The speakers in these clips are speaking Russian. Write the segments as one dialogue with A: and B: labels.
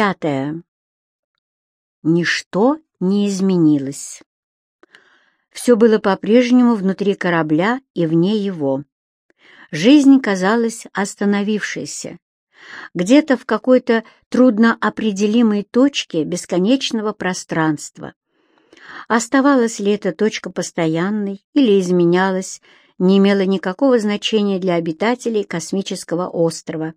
A: пятое. Ничто не изменилось. Все было по-прежнему внутри корабля и вне его. Жизнь казалась остановившейся, где-то в какой-то трудноопределимой точке бесконечного пространства. Оставалась ли эта точка постоянной или изменялась, не имело никакого значения для обитателей космического острова.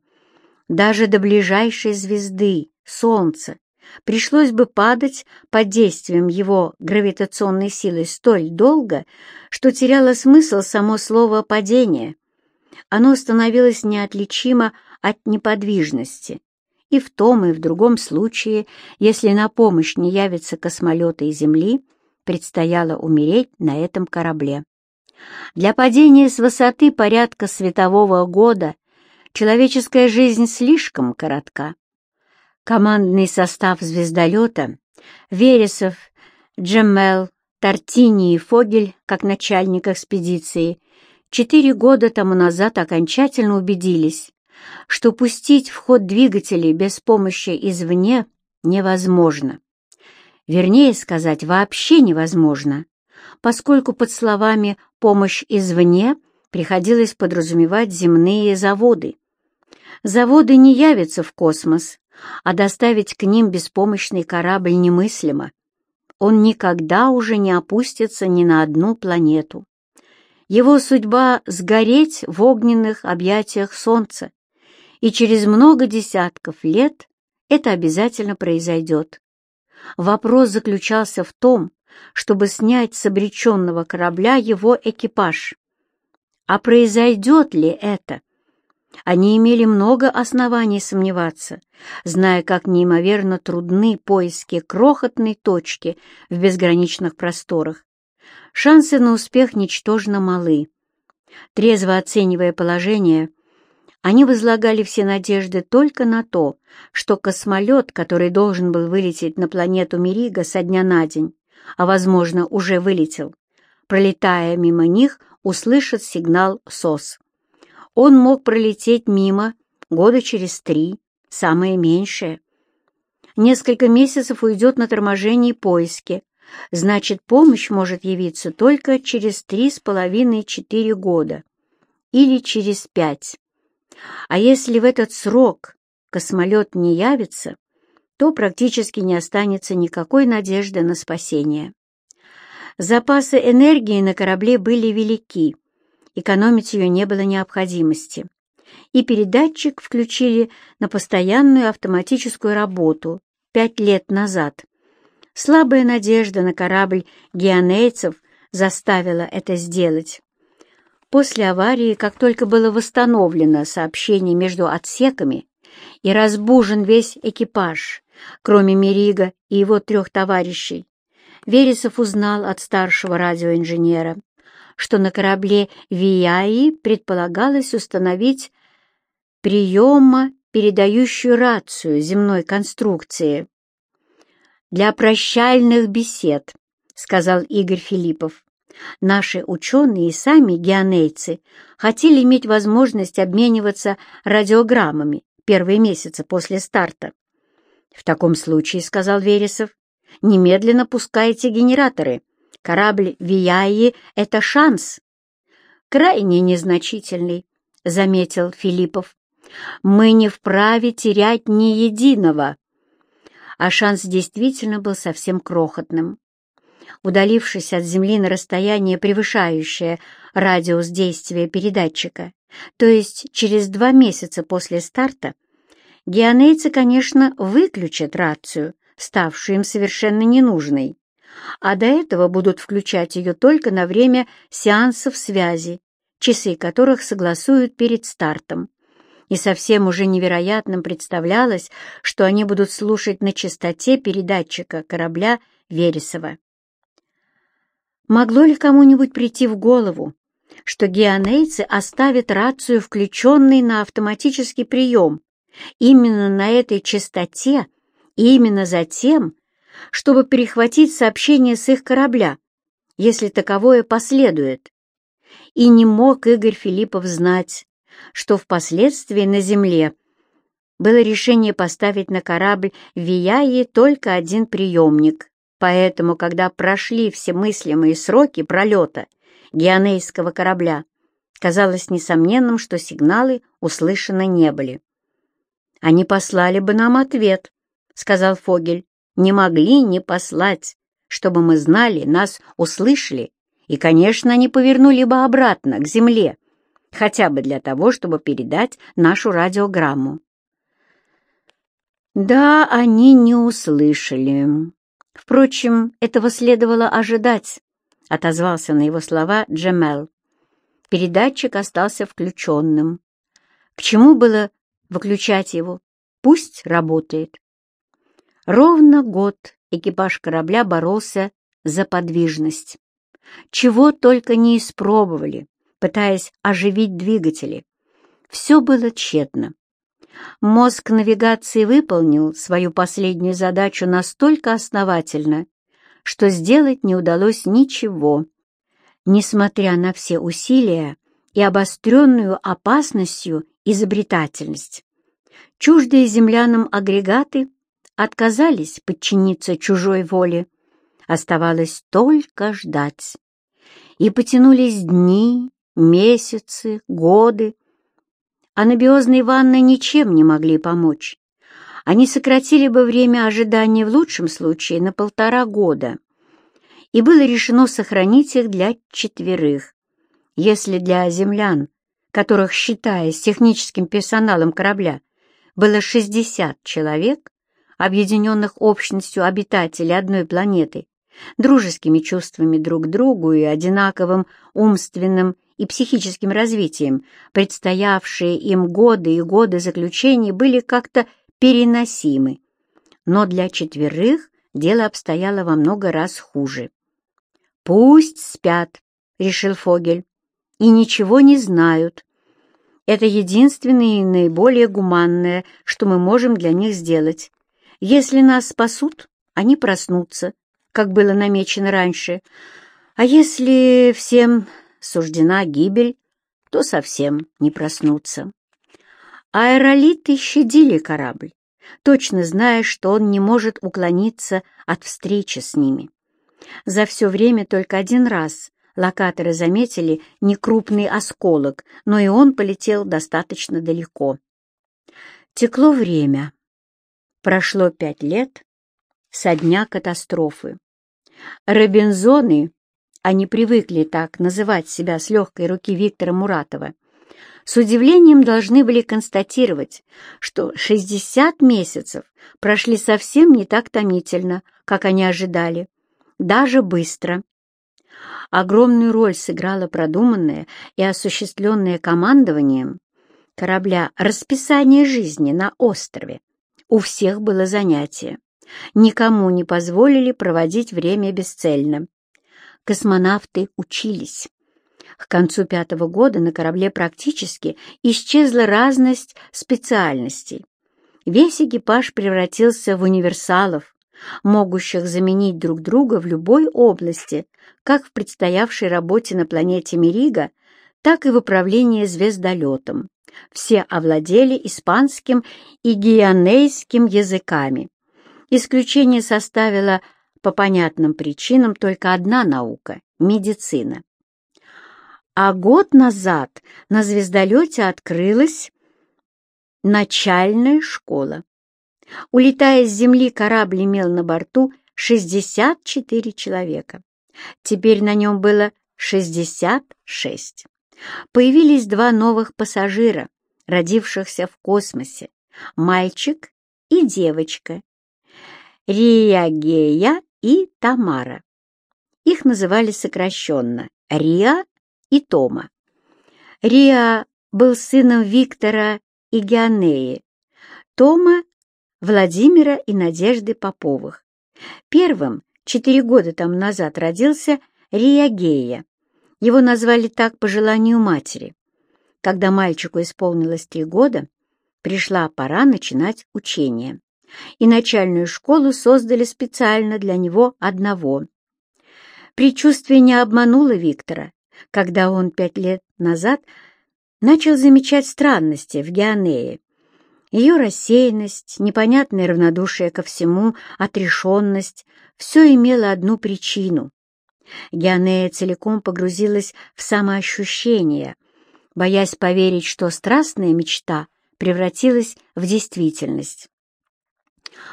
A: Даже до ближайшей звезды, Солнца, пришлось бы падать под действием его гравитационной силы столь долго, что теряло смысл само слово «падение». Оно становилось неотличимо от неподвижности. И в том, и в другом случае, если на помощь не явятся космолеты и Земли, предстояло умереть на этом корабле. Для падения с высоты порядка светового года человеческая жизнь слишком коротка. Командный состав звездолета — Вересов, Джемел, Тортини и Фогель, как начальник экспедиции, четыре года тому назад окончательно убедились, что пустить в ход двигатели без помощи извне невозможно. Вернее сказать, вообще невозможно, поскольку под словами «помощь извне» приходилось подразумевать земные заводы. Заводы не явятся в космос, а доставить к ним беспомощный корабль немыслимо. Он никогда уже не опустится ни на одну планету. Его судьба — сгореть в огненных объятиях Солнца, и через много десятков лет это обязательно произойдет. Вопрос заключался в том, чтобы снять с обреченного корабля его экипаж. А произойдет ли это? Они имели много оснований сомневаться, зная, как неимоверно трудны поиски крохотной точки в безграничных просторах. Шансы на успех ничтожно малы. Трезво оценивая положение, они возлагали все надежды только на то, что космолет, который должен был вылететь на планету Мерига со дня на день, а, возможно, уже вылетел, пролетая мимо них, услышит сигнал СОС он мог пролететь мимо года через три, самое меньшее. Несколько месяцев уйдет на торможение и поиски, значит, помощь может явиться только через три с половиной-четыре года или через пять. А если в этот срок космолет не явится, то практически не останется никакой надежды на спасение. Запасы энергии на корабле были велики, экономить ее не было необходимости, и передатчик включили на постоянную автоматическую работу пять лет назад. Слабая надежда на корабль геонейцев заставила это сделать. После аварии, как только было восстановлено сообщение между отсеками и разбужен весь экипаж, кроме Мерига и его трех товарищей, Вересов узнал от старшего радиоинженера, что на корабле Вияи предполагалось установить приема передающую рацию земной конструкции. «Для прощальных бесед», — сказал Игорь Филиппов. «Наши ученые и сами геонейцы хотели иметь возможность обмениваться радиограммами первые месяцы после старта». «В таком случае», — сказал Вересов, — «немедленно пускайте генераторы» Корабль Вияи — это шанс. Крайне незначительный, — заметил Филиппов. Мы не вправе терять ни единого. А шанс действительно был совсем крохотным. Удалившись от Земли на расстояние, превышающее радиус действия передатчика, то есть через два месяца после старта, геонейцы, конечно, выключат рацию, ставшую им совершенно ненужной а до этого будут включать ее только на время сеансов связи, часы которых согласуют перед стартом. И совсем уже невероятным представлялось, что они будут слушать на частоте передатчика корабля Вересова. Могло ли кому-нибудь прийти в голову, что геонейцы оставят рацию включенной на автоматический прием именно на этой частоте и именно затем, чтобы перехватить сообщение с их корабля, если таковое последует. И не мог Игорь Филиппов знать, что впоследствии на Земле было решение поставить на корабль в Вияе только один приемник, поэтому, когда прошли все мыслимые сроки пролета геонейского корабля, казалось несомненным, что сигналы услышаны не были. «Они послали бы нам ответ», — сказал Фогель. «Не могли не послать, чтобы мы знали, нас услышали, и, конечно, они повернули бы обратно, к земле, хотя бы для того, чтобы передать нашу радиограмму». Да, они не услышали. Впрочем, этого следовало ожидать, — отозвался на его слова Джемел. Передатчик остался включенным. К чему было выключать его? Пусть работает. Ровно год экипаж корабля боролся за подвижность. Чего только не испробовали, пытаясь оживить двигатели. Все было тщетно. Мозг навигации выполнил свою последнюю задачу настолько основательно, что сделать не удалось ничего. Несмотря на все усилия и обостренную опасностью изобретательность, чуждые землянам агрегаты отказались подчиниться чужой воле. Оставалось только ждать. И потянулись дни, месяцы, годы, анабиозные ванны ничем не могли помочь. Они сократили бы время ожидания в лучшем случае на полтора года, и было решено сохранить их для четверых. Если для землян, которых, считая с техническим персоналом корабля, было 60 человек, объединенных общностью обитателей одной планеты, дружескими чувствами друг к другу и одинаковым умственным и психическим развитием, предстоявшие им годы и годы заключений были как-то переносимы. Но для четверых дело обстояло во много раз хуже. «Пусть спят», — решил Фогель, — «и ничего не знают. Это единственное и наиболее гуманное, что мы можем для них сделать. Если нас спасут, они проснутся, как было намечено раньше. А если всем суждена гибель, то совсем не проснуться. Аэролиты щадили корабль, точно зная, что он не может уклониться от встречи с ними. За все время только один раз локаторы заметили некрупный осколок, но и он полетел достаточно далеко. Текло время. Прошло пять лет со дня катастрофы. Робинзоны они привыкли так называть себя с легкой руки Виктора Муратова, с удивлением должны были констатировать, что 60 месяцев прошли совсем не так томительно, как они ожидали, даже быстро. Огромную роль сыграло продуманное и осуществленное командованием корабля расписание жизни на острове. У всех было занятие. Никому не позволили проводить время бесцельно космонавты учились. К концу пятого года на корабле практически исчезла разность специальностей. Весь экипаж превратился в универсалов, могущих заменить друг друга в любой области, как в предстоявшей работе на планете Мерига, так и в управлении звездолетом. Все овладели испанским и гианейским языками. Исключение составила по понятным причинам только одна наука — медицина. А год назад на звездолете открылась начальная школа. Улетая с Земли, корабль имел на борту 64 человека. Теперь на нем было 66. Появились два новых пассажира, родившихся в космосе, мальчик и девочка. Риагея и Тамара. Их называли сокращенно Риа и Тома. Риа был сыном Виктора и Геонеи, Тома — Владимира и Надежды Поповых. Первым четыре года тому назад родился Риагея. Его назвали так по желанию матери. Когда мальчику исполнилось три года, пришла пора начинать учение и начальную школу создали специально для него одного. Причувствие не обмануло Виктора, когда он пять лет назад начал замечать странности в Геонее. Ее рассеянность, непонятное равнодушие ко всему, отрешенность — все имело одну причину. Геонея целиком погрузилась в самоощущение, боясь поверить, что страстная мечта превратилась в действительность.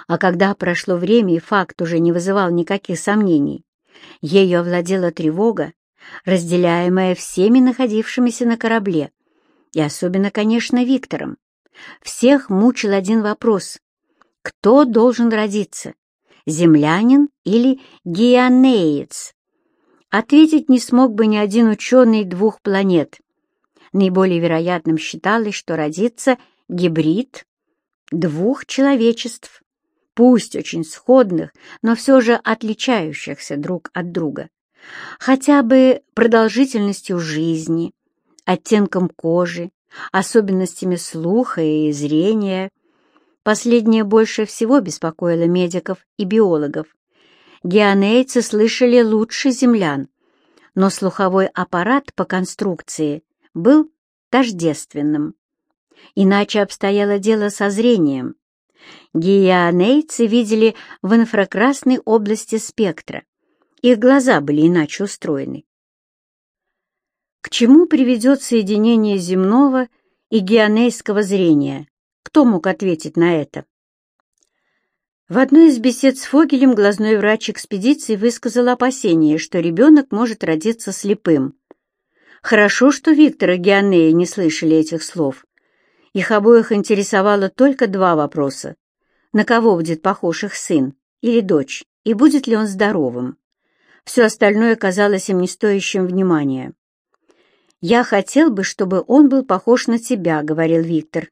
A: А когда прошло время и факт уже не вызывал никаких сомнений, ею овладела тревога, разделяемая всеми находившимися на корабле, и особенно, конечно, Виктором. Всех мучил один вопрос. Кто должен родиться, землянин или геонеец? Ответить не смог бы ни один ученый двух планет. Наиболее вероятным считалось, что родится гибрид двух человечеств, пусть очень сходных, но все же отличающихся друг от друга, хотя бы продолжительностью жизни, оттенком кожи, особенностями слуха и зрения. Последнее больше всего беспокоило медиков и биологов. Геонейцы слышали лучше землян, но слуховой аппарат по конструкции был тождественным. Иначе обстояло дело со зрением. Геонейцы видели в инфракрасной области спектра. Их глаза были иначе устроены. К чему приведет соединение земного и геонейского зрения? Кто мог ответить на это? В одной из бесед с Фогелем глазной врач экспедиции высказал опасение, что ребенок может родиться слепым. Хорошо, что Виктор и Геонея не слышали этих слов. Их обоих интересовало только два вопроса. На кого будет похож их сын или дочь, и будет ли он здоровым? Все остальное казалось им не стоящим внимания. «Я хотел бы, чтобы он был похож на тебя», — говорил Виктор.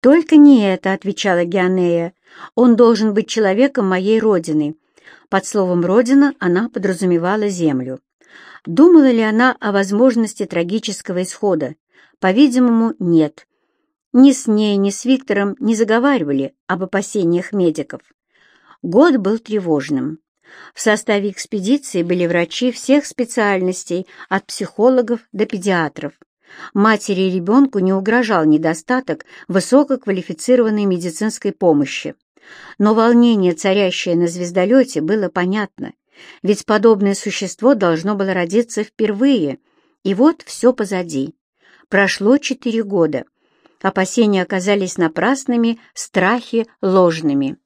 A: «Только не это», — отвечала Геонея. «Он должен быть человеком моей родины». Под словом «родина» она подразумевала землю. Думала ли она о возможности трагического исхода? По-видимому, нет. Ни с ней, ни с Виктором не заговаривали об опасениях медиков. Год был тревожным. В составе экспедиции были врачи всех специальностей, от психологов до педиатров. Матери и ребенку не угрожал недостаток высококвалифицированной медицинской помощи. Но волнение, царящее на звездолете, было понятно, ведь подобное существо должно было родиться впервые, и вот все позади. Прошло четыре года. Опасения оказались напрасными, страхи ложными.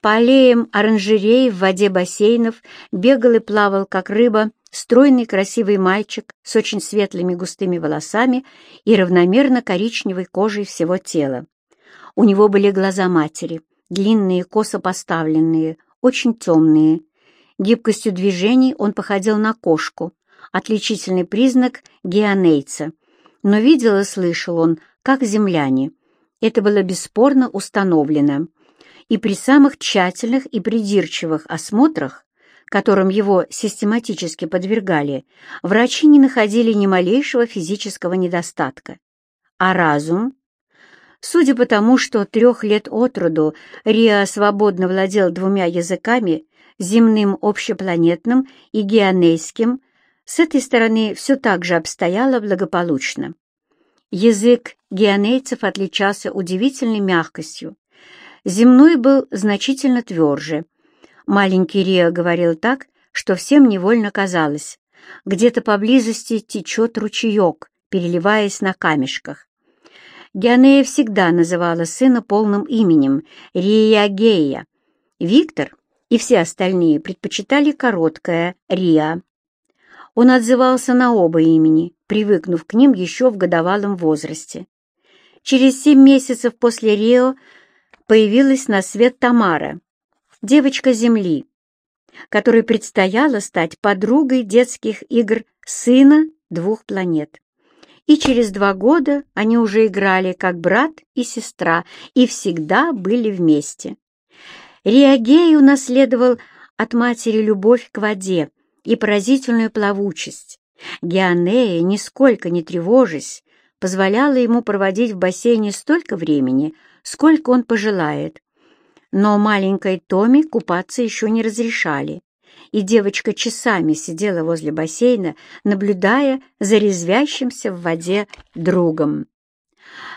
A: По аллеям оранжерей в воде бассейнов бегал и плавал, как рыба, стройный красивый мальчик с очень светлыми густыми волосами и равномерно коричневой кожей всего тела. У него были глаза матери, длинные, косо поставленные, очень темные. Гибкостью движений он походил на кошку, отличительный признак геонейца. Но видел и слышал он как земляне. Это было бесспорно установлено. И при самых тщательных и придирчивых осмотрах, которым его систематически подвергали, врачи не находили ни малейшего физического недостатка. А разум? Судя по тому, что трех лет от роду Риа свободно владел двумя языками, земным общепланетным и геонейским, с этой стороны все так же обстояло благополучно. Язык геонейцев отличался удивительной мягкостью. Земной был значительно тверже. Маленький Рио говорил так, что всем невольно казалось. Где-то поблизости течет ручеек, переливаясь на камешках. Геонея всегда называла сына полным именем Рия Гея. Виктор и все остальные предпочитали короткое Риа. Он отзывался на оба имени, привыкнув к ним еще в годовалом возрасте. Через семь месяцев после Рио появилась на свет Тамара, девочка Земли, которой предстояло стать подругой детских игр сына двух планет. И через два года они уже играли как брат и сестра и всегда были вместе. Риагей унаследовал от матери любовь к воде и поразительную плавучесть. Геонея, нисколько не тревожась, позволяла ему проводить в бассейне столько времени, сколько он пожелает. Но маленькой Томи купаться еще не разрешали, и девочка часами сидела возле бассейна, наблюдая за резвящимся в воде другом.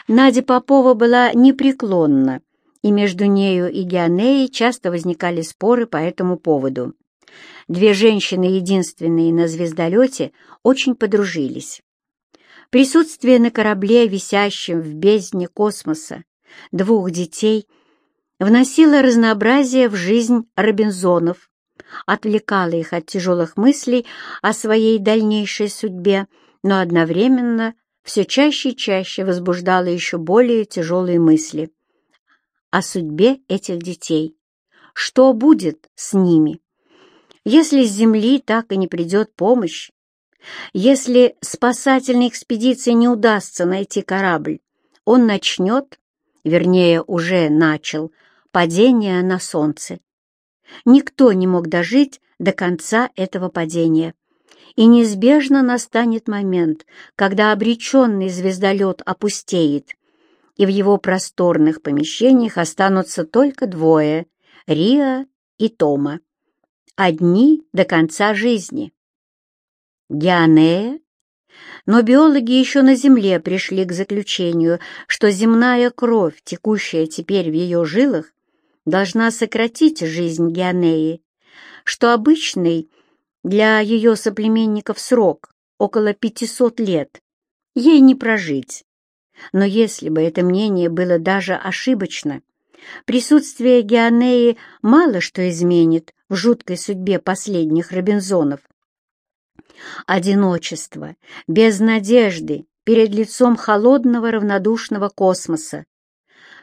A: Надя Попова была непреклонна, и между нею и Геонеей часто возникали споры по этому поводу. Две женщины, единственные на звездолете, очень подружились. Присутствие на корабле, висящем в бездне космоса, двух детей, вносило разнообразие в жизнь Робинзонов, отвлекало их от тяжелых мыслей о своей дальнейшей судьбе, но одновременно все чаще и чаще возбуждало еще более тяжелые мысли о судьбе этих детей. Что будет с ними? Если с Земли так и не придет помощь, если спасательной экспедиции не удастся найти корабль, он начнет, вернее, уже начал, падение на Солнце. Никто не мог дожить до конца этого падения. И неизбежно настанет момент, когда обреченный звездолет опустеет, и в его просторных помещениях останутся только двое — Риа и Тома. Одни до конца жизни. Геонея? Но биологи еще на Земле пришли к заключению, что земная кровь, текущая теперь в ее жилах, должна сократить жизнь Геонеи, что обычный для ее соплеменников срок около 500 лет ей не прожить. Но если бы это мнение было даже ошибочно, присутствие Геонеи мало что изменит в жуткой судьбе последних Робинзонов. Одиночество, без надежды, перед лицом холодного равнодушного космоса.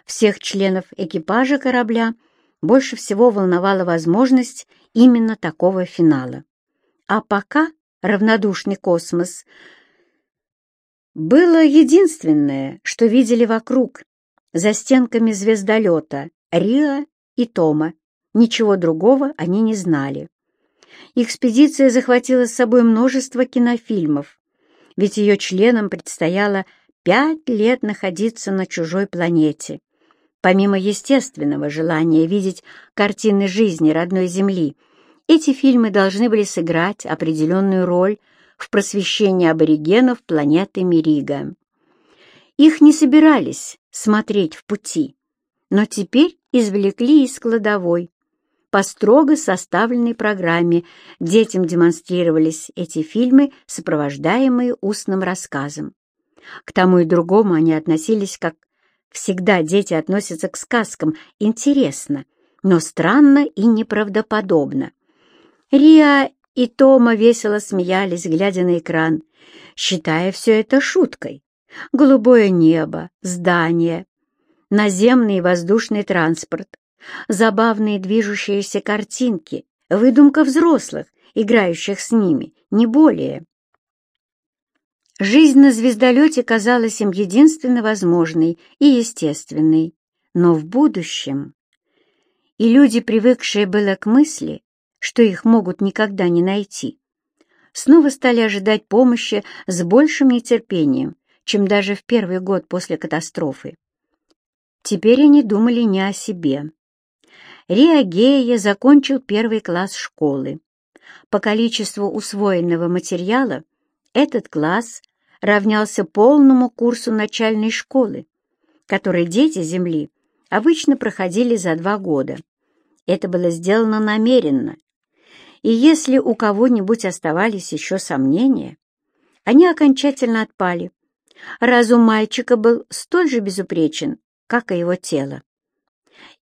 A: Всех членов экипажа корабля больше всего волновала возможность именно такого финала. А пока равнодушный космос было единственное, что видели вокруг, за стенками звездолета, Риа и Тома. Ничего другого они не знали. Экспедиция захватила с собой множество кинофильмов, ведь ее членам предстояло пять лет находиться на чужой планете. Помимо естественного желания видеть картины жизни родной Земли, эти фильмы должны были сыграть определенную роль в просвещении аборигенов планеты Мерига. Их не собирались смотреть в пути, но теперь извлекли из кладовой. По строго составленной программе детям демонстрировались эти фильмы, сопровождаемые устным рассказом. К тому и другому они относились как всегда дети относятся к сказкам интересно, но странно и неправдоподобно. Риа и Тома весело смеялись, глядя на экран, считая все это шуткой. Голубое небо, здания, наземный и воздушный транспорт, забавные движущиеся картинки, выдумка взрослых, играющих с ними, не более. Жизнь на звездолете казалась им единственно возможной и естественной, но в будущем... И люди, привыкшие было к мысли, что их могут никогда не найти, снова стали ожидать помощи с большим нетерпением, чем даже в первый год после катастрофы. Теперь они думали не о себе. Риагея закончил первый класс школы. По количеству усвоенного материала этот класс равнялся полному курсу начальной школы, который дети Земли обычно проходили за два года. Это было сделано намеренно, и если у кого-нибудь оставались еще сомнения, они окончательно отпали. Разум мальчика был столь же безупречен, как и его тело.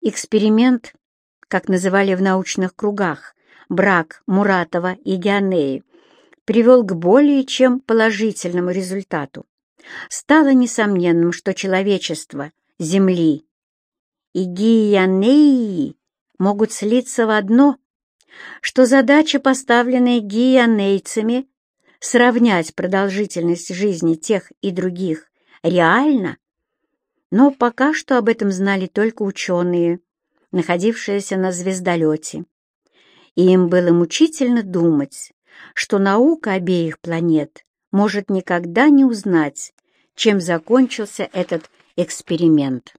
A: Эксперимент, как называли в научных кругах, брак Муратова и Геонеи, привел к более чем положительному результату. Стало несомненным, что человечество Земли и Гианеи могут слиться в одно — что задача, поставленная гианейцами, сравнять продолжительность жизни тех и других, реальна, но пока что об этом знали только ученые, находившиеся на звездолете. И им было мучительно думать, что наука обеих планет может никогда не узнать, чем закончился этот эксперимент.